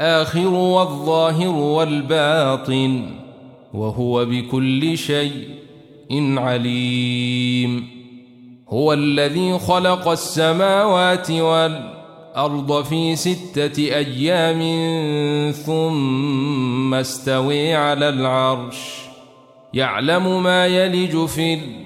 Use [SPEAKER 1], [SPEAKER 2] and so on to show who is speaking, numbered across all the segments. [SPEAKER 1] الآخر والظاهر والباطن وهو بكل شيء عليم هو الذي خلق السماوات والأرض في ستة أيام ثم استوي على العرش يعلم ما يلج في الأرض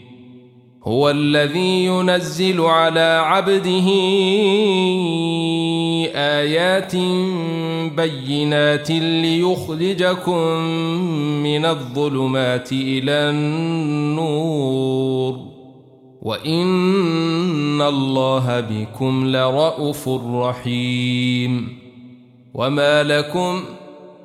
[SPEAKER 1] هو الذي ينزل على عبده آيات بينات ليخرجكم من الظلمات إلى النور وإن الله بكم لرءوف رحيم وما لكم ؟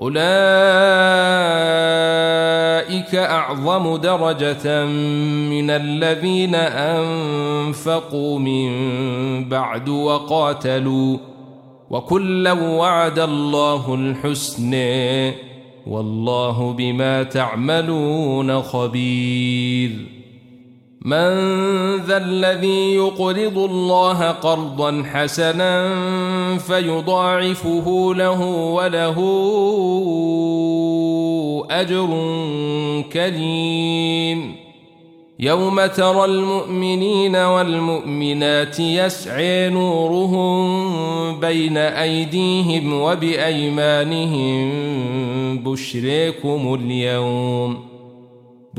[SPEAKER 1] أولئك أعظم درجة من الذين أنفقوا من بعد وقاتلوا وكلا وعد الله الحسن والله بما تعملون خبير من ذا الذي يقرض الله قرضا حسنا فيضاعفه له وله أجر كريم يوم ترى المؤمنين والمؤمنات يسعي نورهم بين أيديهم وبأيمانهم بشريكم اليوم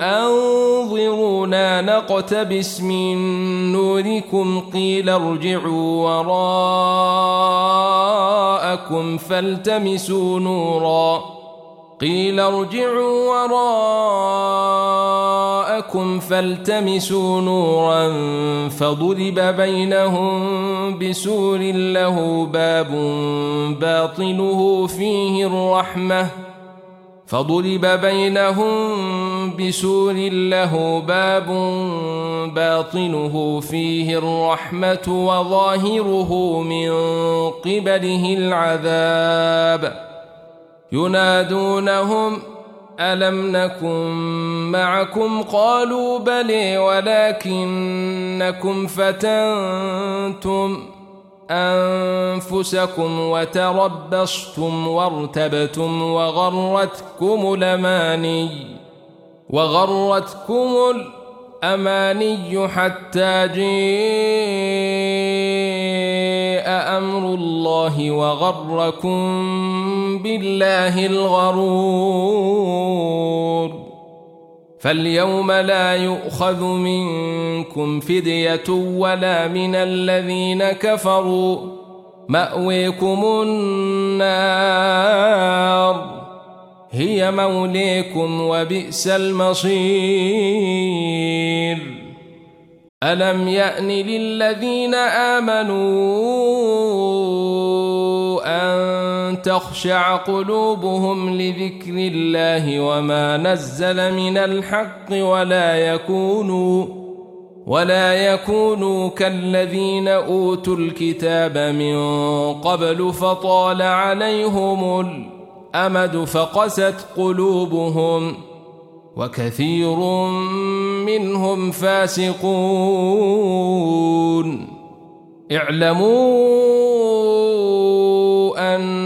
[SPEAKER 1] أنظرونا نقتبس من نوركم قيل ارجعوا وراءكم فالتمسوا نورا قيل ارجعوا وراءكم فالتمسوا نورا فضرب بينهم بسور له باب باطنه فيه الرحمه فضرب بينهم بسور له باب باطنه فيه الرحمة وظاهره من قبله العذاب ينادونهم ألم نكن معكم قالوا بلي ولكنكم فتنتم أنفسكم وتربصتم وارتبتم وغرتكم الأماني وغرتكم الأماني حتى جاء أمر الله وغركم بالله الغرور فاليوم لا يؤخذ منكم فدية ولا من الذين كفروا مأويكم النار هي موليكم وبئس المصير ألم يأن للذين آمنوا تخشع قلوبهم لذكر الله وما نزل من الحق ولا يكونوا ولا يكونوا كالذين أوتوا الكتاب من قبل فطال عليهم الأمد فقست قلوبهم وكثير منهم فاسقون اعلموا أن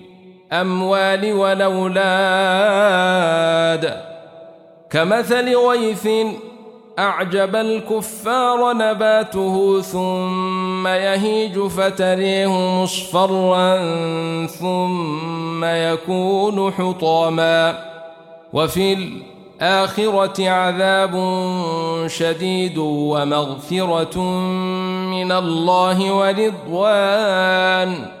[SPEAKER 1] الأموال والأولاد كمثل غيث أعجب الكفار نباته ثم يهيج فتريه مصفرا ثم يكون حطاما وفي الآخرة عذاب شديد ومغفرة من الله ورضوان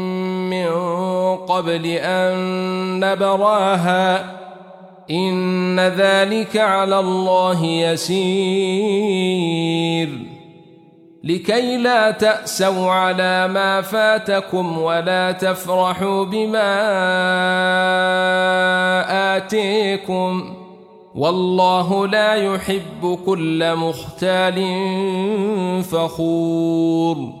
[SPEAKER 1] من قبل أن نبراها إن ذلك على الله يسير لكي لا تأسوا على ما فاتكم ولا تفرحوا بما آتيكم والله لا يحب كل مختال فخور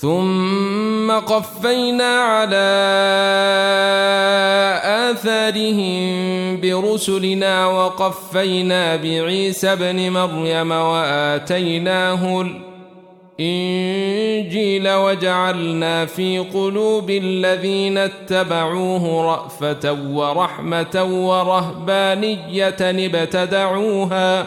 [SPEAKER 1] ثم قفينا على آثارهم برسلنا وقفينا بعيسى ابن مريم وآتيناه الإنجيل وجعلنا في قلوب الذين اتبعوه رأفة ورحمة ورهبانية ابتدعوها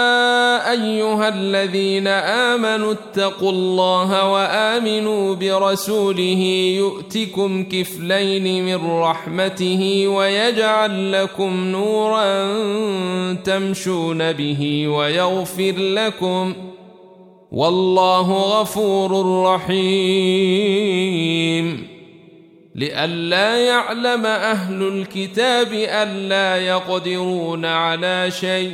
[SPEAKER 1] ايها الذين امنوا اتقوا الله وامنوا برسوله يؤتكم كفلين من رحمته ويجعل لكم نورا تمشون به ويغفر لكم والله غفور رحيم لئلا يعلم اهل الكتاب الا يقدرون على شيء